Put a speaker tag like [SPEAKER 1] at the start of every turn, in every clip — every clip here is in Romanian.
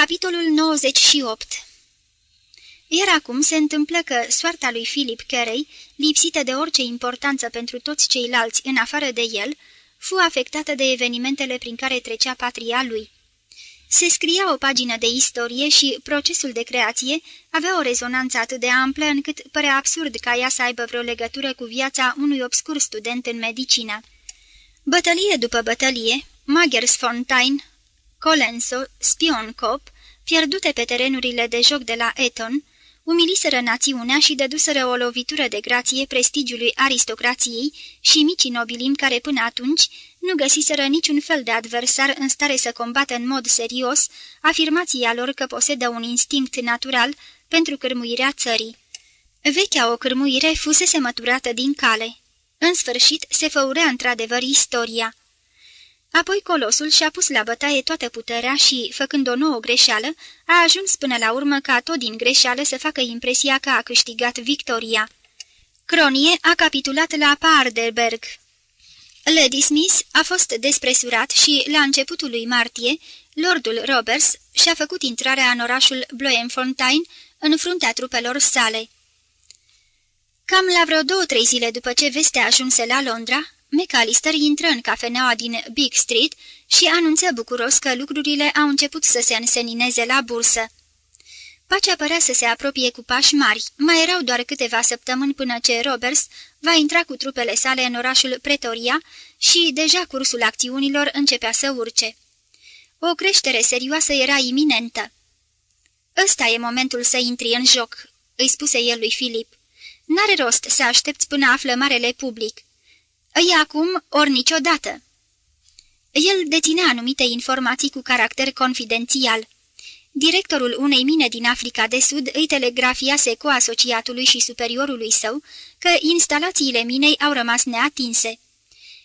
[SPEAKER 1] Capitolul 98 Iar acum se întâmplă că soarta lui Philip Carey, lipsită de orice importanță pentru toți ceilalți în afară de el, fu afectată de evenimentele prin care trecea patria lui. Se scria o pagină de istorie și procesul de creație avea o rezonanță atât de amplă încât părea absurd ca ea să aibă vreo legătură cu viața unui obscur student în medicină. Bătălie după bătălie, Magersfontein, Colenso, Spioncop, pierdute pe terenurile de joc de la Eton, umiliseră națiunea și dăduseră o lovitură de grație prestigiului aristocrației și micii nobilim care până atunci nu găsiseră niciun fel de adversar în stare să combată în mod serios afirmația lor că posedă un instinct natural pentru cârmuirea țării. Vechea o cârmuire fusese măturată din cale. În sfârșit, se făurea într-adevăr istoria. Apoi colosul și-a pus la bătaie toată puterea și, făcând o nouă greșeală, a ajuns până la urmă ca tot din greșeală să facă impresia că a câștigat victoria. Cronie a capitulat la Paardeberg. Lady Smith a fost despresurat și, la începutul lui martie, Lordul Roberts și-a făcut intrarea în orașul Bloemfontein în fruntea trupelor sale. Cam la vreo două-trei zile după ce vestea ajunse la Londra, McAllister intră în cafeneaua din Big Street și anunță bucuros că lucrurile au început să se însenineze la bursă. Pacea părea să se apropie cu pași mari, mai erau doar câteva săptămâni până ce Roberts va intra cu trupele sale în orașul Pretoria și deja cursul acțiunilor începea să urce. O creștere serioasă era iminentă. Ăsta e momentul să intri în joc," îi spuse el lui Filip. N-are rost să aștepți până află marele public. E acum ori niciodată." El deținea anumite informații cu caracter confidențial. Directorul unei mine din Africa de Sud îi telegrafiase coasociatului și superiorului său că instalațiile minei au rămas neatinse.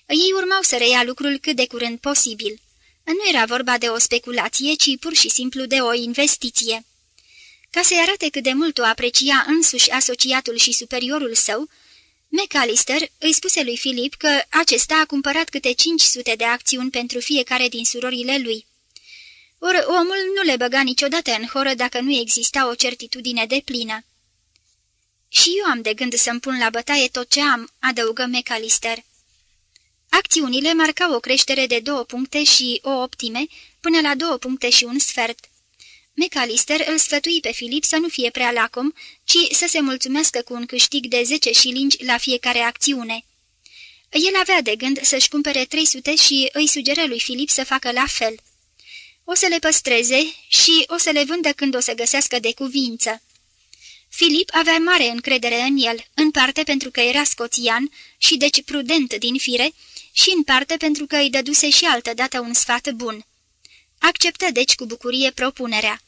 [SPEAKER 1] Ei urmau să reia lucrul cât de curând posibil. Nu era vorba de o speculație, ci pur și simplu de o investiție. Ca să-i arate cât de mult o aprecia însuși asociatul și superiorul său, McAllister îi spuse lui Philip că acesta a cumpărat câte 500 de acțiuni pentru fiecare din surorile lui. Ori omul nu le băga niciodată în horă dacă nu exista o certitudine de plină. Și eu am de gând să-mi pun la bătaie tot ce am," adăugă McAllister. Acțiunile marcau o creștere de două puncte și o optime până la două puncte și un sfert. McAllister îl sfătui pe Filip să nu fie prea lacom, ci să se mulțumească cu un câștig de 10 șilingi la fiecare acțiune. El avea de gând să-și cumpere 300 și îi sugeră lui Filip să facă la fel. O să le păstreze și o să le vândă când o să găsească de cuvință. Filip avea mare încredere în el, în parte pentru că era scoțian și deci prudent din fire, și în parte pentru că îi dăduse și altădată un sfat bun. Acceptă deci cu bucurie propunerea.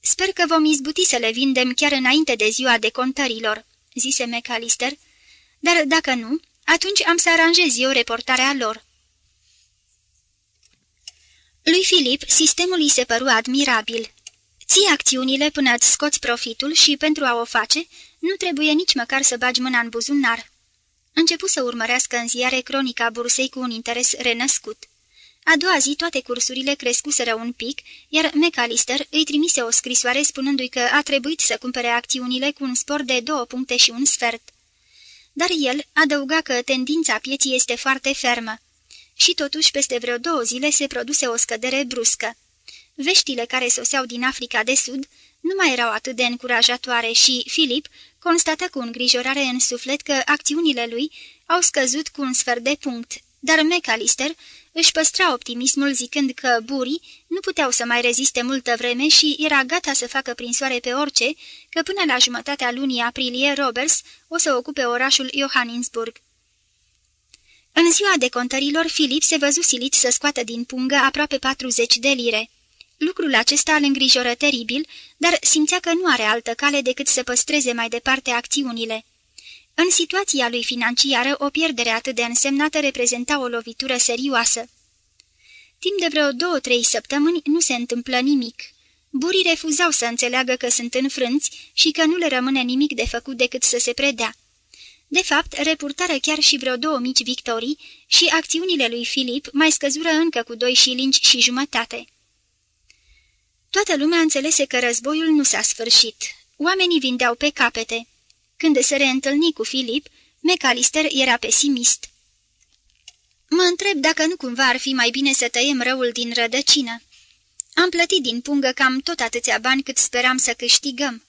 [SPEAKER 1] Sper că vom izbuti să le vindem chiar înainte de ziua de contărilor," zise McAllister, dar dacă nu, atunci am să aranjez eu reportarea lor." Lui Filip, sistemul îi se păru admirabil. Ții acțiunile până îți scoți profitul și, pentru a o face, nu trebuie nici măcar să bagi mâna în buzunar. Începu să urmărească în ziare cronica bursei cu un interes renăscut. A doua zi toate cursurile crescuseră un pic, iar McAllister îi trimise o scrisoare spunându-i că a trebuit să cumpere acțiunile cu un spor de două puncte și un sfert. Dar el adăuga că tendința pieții este foarte fermă. Și totuși, peste vreo două zile se produse o scădere bruscă. Veștile care soseau din Africa de Sud nu mai erau atât de încurajatoare și Filip constată cu îngrijorare în suflet că acțiunile lui au scăzut cu un sfert de punct, dar McAllister își păstra optimismul zicând că burii nu puteau să mai reziste multă vreme și era gata să facă prin soare pe orice, că până la jumătatea lunii aprilie Roberts o să ocupe orașul Johannesburg. În ziua de contărilor, Filip se văzu silit să scoată din pungă aproape 40 de lire. Lucrul acesta îl îngrijoră teribil, dar simțea că nu are altă cale decât să păstreze mai departe acțiunile. În situația lui financiară, o pierdere atât de însemnată reprezenta o lovitură serioasă. Timp de vreo două-trei săptămâni nu se întâmplă nimic. Burii refuzau să înțeleagă că sunt înfrânți și că nu le rămâne nimic de făcut decât să se predea. De fapt, repurtară chiar și vreo două mici victorii și acțiunile lui Filip mai scăzură încă cu doi șilingi și jumătate. Toată Toată lumea înțelese că războiul nu s-a sfârșit. Oamenii vindeau pe capete. Când se reîntâlni cu Filip, McAllister era pesimist. Mă întreb dacă nu cumva ar fi mai bine să tăiem răul din rădăcină. Am plătit din pungă cam tot atâția bani cât speram să câștigăm.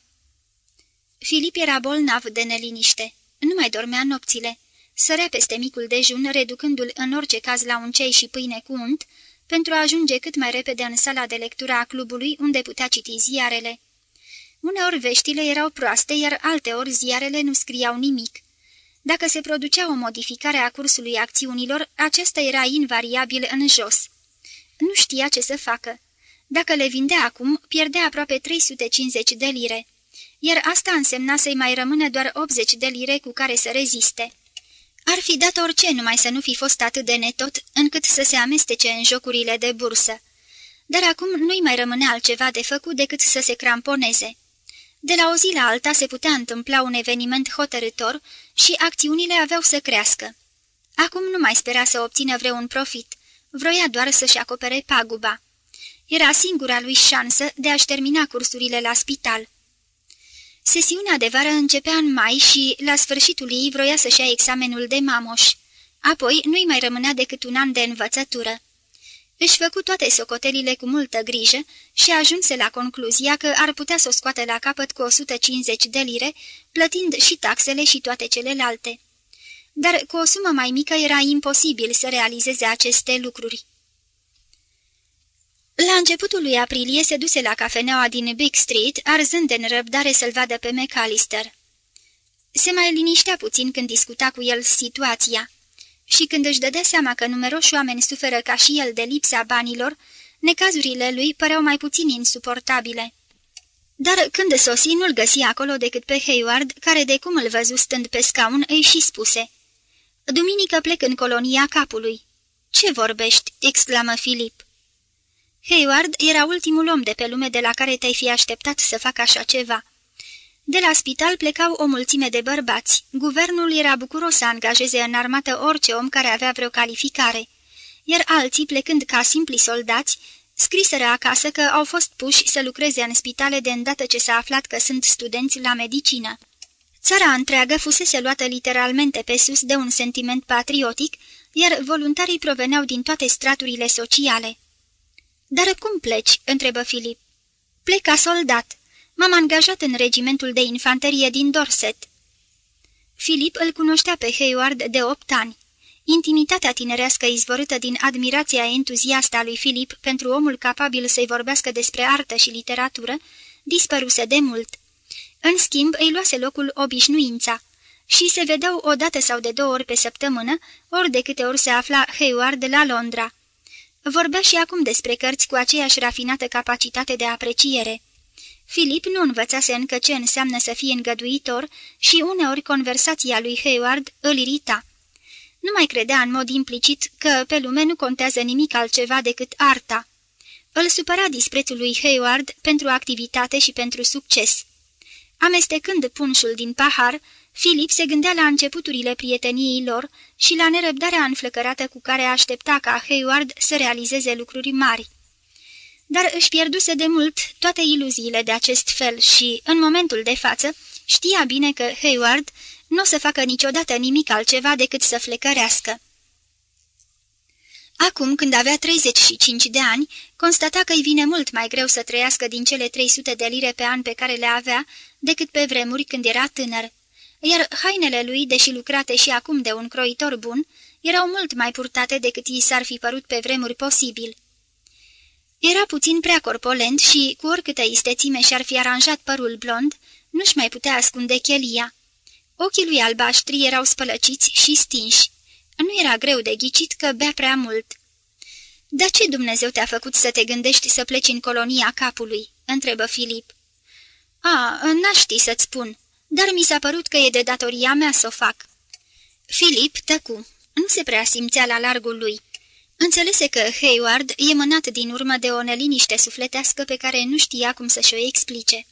[SPEAKER 1] Filip era bolnav de neliniște. Nu mai dormea nopțile. Sărea peste micul dejun, reducându-l în orice caz la un cei și pâine cu unt, pentru a ajunge cât mai repede în sala de lectură a clubului, unde putea citi ziarele. Uneori veștile erau proaste, iar alteori ziarele nu scriau nimic. Dacă se producea o modificare a cursului acțiunilor, acesta era invariabil în jos. Nu știa ce să facă. Dacă le vindea acum, pierdea aproape 350 de lire, iar asta însemna să-i mai rămână doar 80 de lire cu care să reziste. Ar fi dat orice numai să nu fi fost atât de netot, încât să se amestece în jocurile de bursă. Dar acum nu-i mai rămâne altceva de făcut decât să se cramponeze. De la o zi la alta se putea întâmpla un eveniment hotărător și acțiunile aveau să crească. Acum nu mai spera să obțină vreun profit, vroia doar să-și acopere paguba. Era singura lui șansă de a-și termina cursurile la spital. Sesiunea de vară începea în mai și, la sfârșitul ei, vroia să-și ia examenul de mamoș. Apoi nu-i mai rămânea decât un an de învățătură. Își făcu toate socotelile cu multă grijă și ajunse la concluzia că ar putea să o scoate la capăt cu 150 de lire, plătind și taxele și toate celelalte. Dar cu o sumă mai mică era imposibil să realizeze aceste lucruri. La începutul lui aprilie se duse la cafeneaua din Big Street, arzând de nerăbdare să-l vadă pe McAllister. Se mai liniștea puțin când discuta cu el situația și când își dădea seama că numeroși oameni suferă ca și el de lipsa banilor, necazurile lui păreau mai puțin insuportabile. Dar când sosi, nu-l găsi acolo decât pe Hayward, care de cum îl văzu stând pe scaun, îi și spuse. Duminică plec în colonia capului." Ce vorbești?" exclamă Filip. Hayward era ultimul om de pe lume de la care te-ai fi așteptat să facă așa ceva. De la spital plecau o mulțime de bărbați. Guvernul era bucuros să angajeze în armată orice om care avea vreo calificare, iar alții, plecând ca simpli soldați, scriseră acasă că au fost puși să lucreze în spitale de îndată ce s-a aflat că sunt studenți la medicină. Țara întreagă fusese luată literalmente pe sus de un sentiment patriotic, iar voluntarii proveneau din toate straturile sociale. Dar cum pleci?" întrebă Filip. Plec ca soldat. M-am angajat în regimentul de infanterie din Dorset." Filip îl cunoștea pe Hayward de opt ani. Intimitatea tinerească izvorâtă din admirația entuziastă a lui Filip pentru omul capabil să-i vorbească despre artă și literatură dispăruse de mult. În schimb, îi luase locul obișnuința și se vedeau o dată sau de două ori pe săptămână, ori de câte ori se afla Hayward la Londra. Vorbea și acum despre cărți cu aceeași rafinată capacitate de apreciere. Filip nu învățase încă ce înseamnă să fie îngăduitor și uneori conversația lui Hayward îl irita. Nu mai credea în mod implicit că pe lume nu contează nimic altceva decât arta. Îl supăra disprețul lui Hayward pentru activitate și pentru succes. Amestecând punșul din pahar, Filip se gândea la începuturile prieteniei lor și la nerăbdarea înflăcărată cu care aștepta ca Hayward să realizeze lucruri mari. Dar își pierduse de mult toate iluziile de acest fel și, în momentul de față, știa bine că Hayward nu o să facă niciodată nimic altceva decât să flecărească. Acum, când avea 35 de ani, constata că îi vine mult mai greu să trăiască din cele 300 de lire pe an pe care le avea, decât pe vremuri când era tânăr iar hainele lui, deși lucrate și acum de un croitor bun, erau mult mai purtate decât i s-ar fi părut pe vremuri posibil. Era puțin prea corpolent și, cu oricâtă istețime și-ar fi aranjat părul blond, nu-și mai putea ascunde chelia. Ochii lui albaștri erau spălăciți și stinși. Nu era greu de ghicit că bea prea mult. De ce Dumnezeu te-a făcut să te gândești să pleci în colonia capului?" întrebă Filip. A, n-aș ști să-ți spun," dar mi s-a părut că e de datoria mea să o fac." Filip tăcu. Nu se prea simțea la largul lui. Înțelese că Hayward e mânat din urmă de o neliniște sufletească pe care nu știa cum să-și o explice.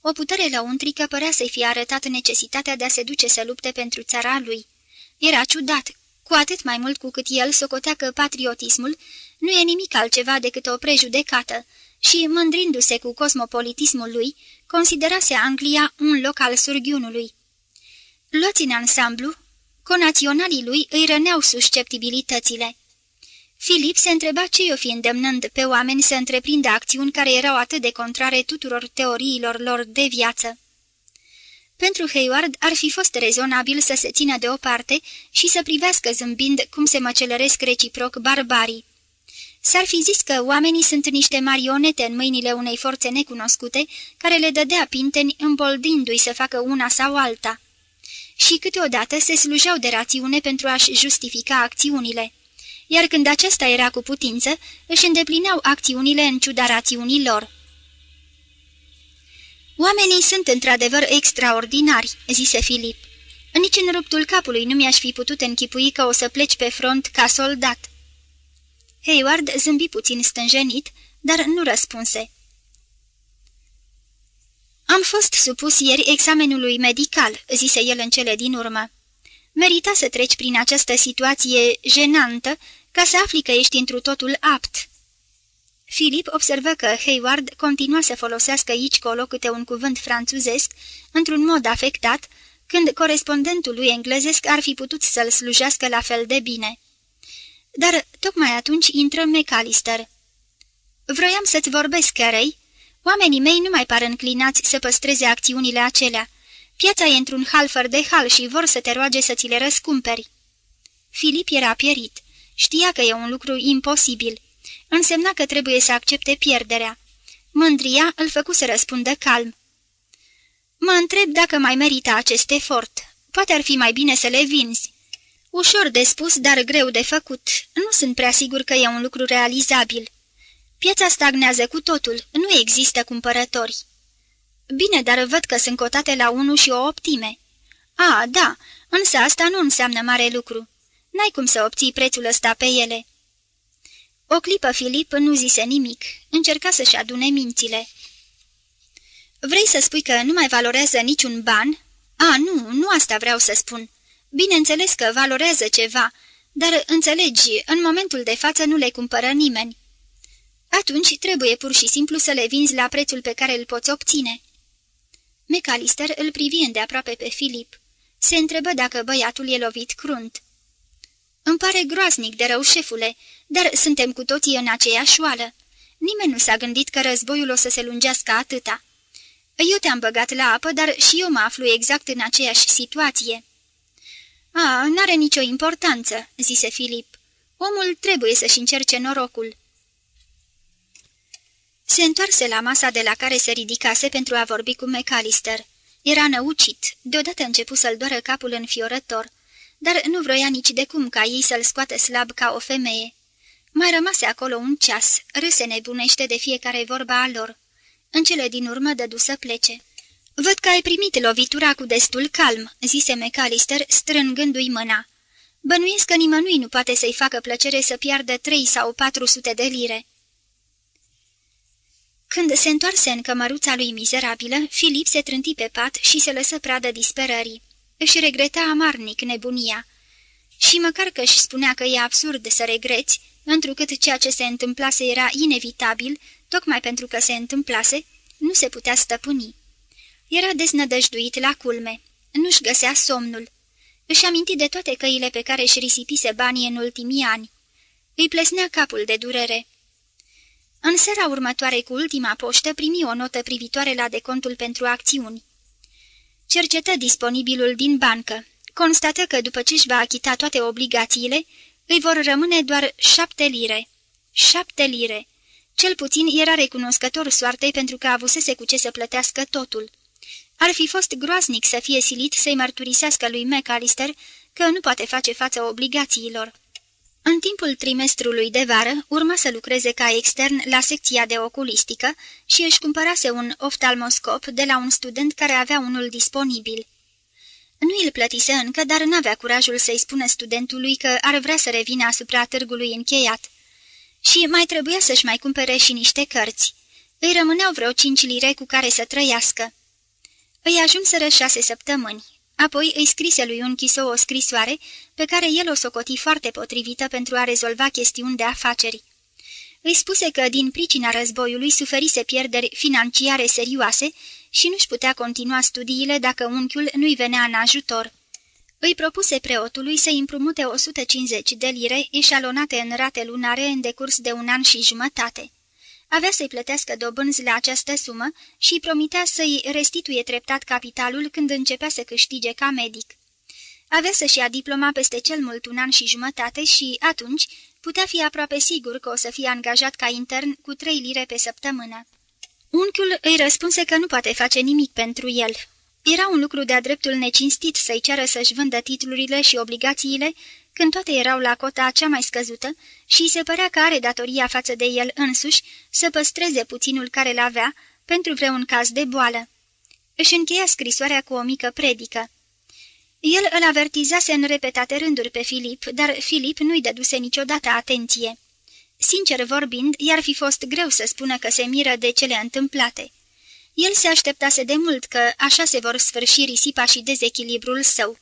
[SPEAKER 1] O putere lăuntrică părea să-i fie arătat necesitatea de a se duce să lupte pentru țara lui. Era ciudat, cu atât mai mult cu cât el socotea că patriotismul nu e nimic altceva decât o prejudecată și, mândrindu-se cu cosmopolitismul lui, considerase Anglia un loc al surghiunului. Luați în ansamblu, conaționalii lui îi răneau susceptibilitățile. Filip se întreba ce i-o fi îndemnând pe oameni să întreprindă acțiuni care erau atât de contrare tuturor teoriilor lor de viață. Pentru Hayward ar fi fost rezonabil să se țină deoparte și să privească zâmbind cum se măcelăresc reciproc barbarii. S-ar fi zis că oamenii sunt niște marionete în mâinile unei forțe necunoscute, care le dădea pinteni îmboldindu-i să facă una sau alta. Și câteodată se slujeau de rațiune pentru a-și justifica acțiunile. Iar când acesta era cu putință, își îndeplineau acțiunile în ciuda rațiunii lor. Oamenii sunt într-adevăr extraordinari," zise Filip. Nici în ruptul capului nu mi-aș fi putut închipui că o să pleci pe front ca soldat." Hayward zâmbi puțin stânjenit, dar nu răspunse. Am fost supus ieri examenului medical," zise el în cele din urmă. Merita să treci prin această situație jenantă ca să afli că ești întru totul apt." Filip observă că Hayward continua să folosească aici colo câte un cuvânt franțuzesc, într-un mod afectat, când corespondentul lui englezesc ar fi putut să-l slujească la fel de bine. Dar tocmai atunci intră McAllister. Vroiam să-ți vorbesc, Carey. Oamenii mei nu mai par înclinați să păstreze acțiunile acelea. Piața e într-un hal fără de hal și vor să te roage să ți le răscumperi." Filip era pierit. Știa că e un lucru imposibil. Însemna că trebuie să accepte pierderea. Mândria îl făcu să răspundă calm. Mă întreb dacă mai merită acest efort. Poate ar fi mai bine să le vinzi. Ușor de spus, dar greu de făcut. Nu sunt prea sigur că e un lucru realizabil. Piața stagnează cu totul, nu există cumpărători. Bine, dar văd că sunt cotate la unu și o optime. A, da, însă asta nu înseamnă mare lucru. N-ai cum să obții prețul ăsta pe ele. O clipă Filip nu zise nimic, încerca să-și adune mințile. Vrei să spui că nu mai valorează niciun ban? A, nu, nu asta vreau să spun. Bineînțeles că valorează ceva, dar înțelegi, în momentul de față nu le cumpără nimeni. Atunci trebuie pur și simplu să le vinzi la prețul pe care îl poți obține. McAllister îl privi îndeaproape pe Filip. Se întrebă dacă băiatul e lovit crunt. Îmi pare groaznic de rău, șefule, dar suntem cu toții în aceeași oală. Nimeni nu s-a gândit că războiul o să se lungească atâta. Eu te-am băgat la apă, dar și eu mă aflu exact în aceeași situație." A, n-are nicio importanță," zise Filip. Omul trebuie să-și încerce norocul." Se întoarse la masa de la care se ridicase pentru a vorbi cu McAllister. Era năucit, deodată începu să-l doară capul înfiorător, dar nu vroia nici de cum ca ei să-l scoată slab ca o femeie. Mai rămase acolo un ceas, râse nebunește de fiecare vorba a lor. În cele din urmă dădu să plece. Văd că ai primit lovitura cu destul calm," zise McAllister, strângându-i mâna. Bănuiesc că nimănui nu poate să-i facă plăcere să piardă trei sau patru sute de lire." Când se întoarse în cămăruța lui mizerabilă, Filip se trânti pe pat și se lăsă pradă disperării. Își regreta amarnic nebunia. Și măcar că își spunea că e absurd să regreți, întrucât ceea ce se întâmplase era inevitabil, tocmai pentru că se întâmplase, nu se putea stăpâni. Era deznădăjduit la culme. Nu-și găsea somnul. Își aminti de toate căile pe care își risipise banii în ultimii ani. Îi plesnea capul de durere. În seara următoare cu ultima poștă primi o notă privitoare la decontul pentru acțiuni. Cercetă disponibilul din bancă. Constată că după ce își va achita toate obligațiile, îi vor rămâne doar șapte lire. Șapte lire. Cel puțin era recunoscător soartei pentru că avusese cu ce să plătească totul. Ar fi fost groaznic să fie silit să-i mărturisească lui McAllister că nu poate face față obligațiilor. În timpul trimestrului de vară, urma să lucreze ca extern la secția de oculistică și își cumpărase un oftalmoscop de la un student care avea unul disponibil. Nu îl plătise încă, dar n-avea curajul să-i spună studentului că ar vrea să revină asupra târgului încheiat. Și mai trebuia să-și mai cumpere și niște cărți. Îi rămâneau vreo cinci lire cu care să trăiască. Îi ajunseră șase săptămâni. Apoi îi scrise lui Unchiso o scrisoare pe care el o socoti foarte potrivită pentru a rezolva chestiuni de afaceri. Îi spuse că din pricina războiului suferise pierderi financiare serioase și nu-și putea continua studiile dacă unchiul nu-i venea în ajutor. Îi propuse preotului să împrumute 150 de lire eșalonate în rate lunare în decurs de un an și jumătate. Avea să-i plătească dobânzi la această sumă și promitea să-i restituie treptat capitalul când începea să câștige ca medic. Avea să-și ia diploma peste cel mult un an și jumătate și, atunci, putea fi aproape sigur că o să fie angajat ca intern cu trei lire pe săptămână. Unchiul îi răspunse că nu poate face nimic pentru el. Era un lucru de-a dreptul necinstit să-i ceară să-și vândă titlurile și obligațiile când toate erau la cota cea mai scăzută și se părea că are datoria față de el însuși să păstreze puținul care l-avea pentru vreun caz de boală. Își încheia scrisoarea cu o mică predică. El îl avertizase în repetate rânduri pe Filip, dar Filip nu-i dăduse niciodată atenție. Sincer vorbind, i-ar fi fost greu să spună că se miră de cele întâmplate. El se așteptase de mult că așa se vor sfârși risipa și dezechilibrul său.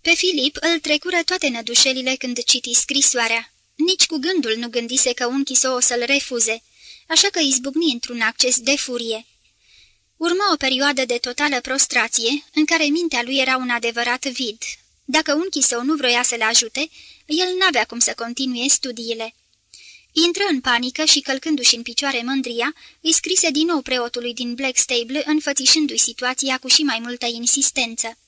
[SPEAKER 1] Pe Filip îl trecură toate nădușelile când citi scrisoarea. Nici cu gândul nu gândise că unchi său o să-l refuze, așa că izbucni într-un acces de furie. Urma o perioadă de totală prostrație, în care mintea lui era un adevărat vid. Dacă unchii său nu vroia să-l ajute, el n-avea cum să continue studiile. Intră în panică și, călcându-și în picioare mândria, îi scrise din nou preotului din Blackstable, înfățișându-i situația cu și mai multă insistență.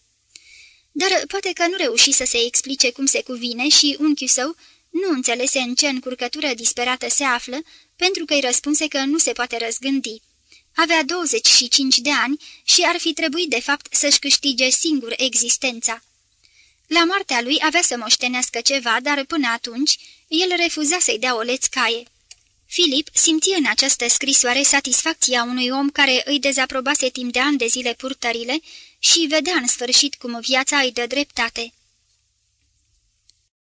[SPEAKER 1] Dar poate că nu reuși să se explice cum se cuvine și unchiul său nu înțelese în ce încurcătură disperată se află, pentru că îi răspunse că nu se poate răzgândi. Avea 25 de ani și ar fi trebuit de fapt să-și câștige singur existența. La moartea lui avea să moștenească ceva, dar până atunci el refuza să-i dea o lețcaie. Filip simți în această scrisoare satisfacția unui om care îi dezaprobase timp de ani de zile purtările și vedea în sfârșit cum viața îi dă dreptate.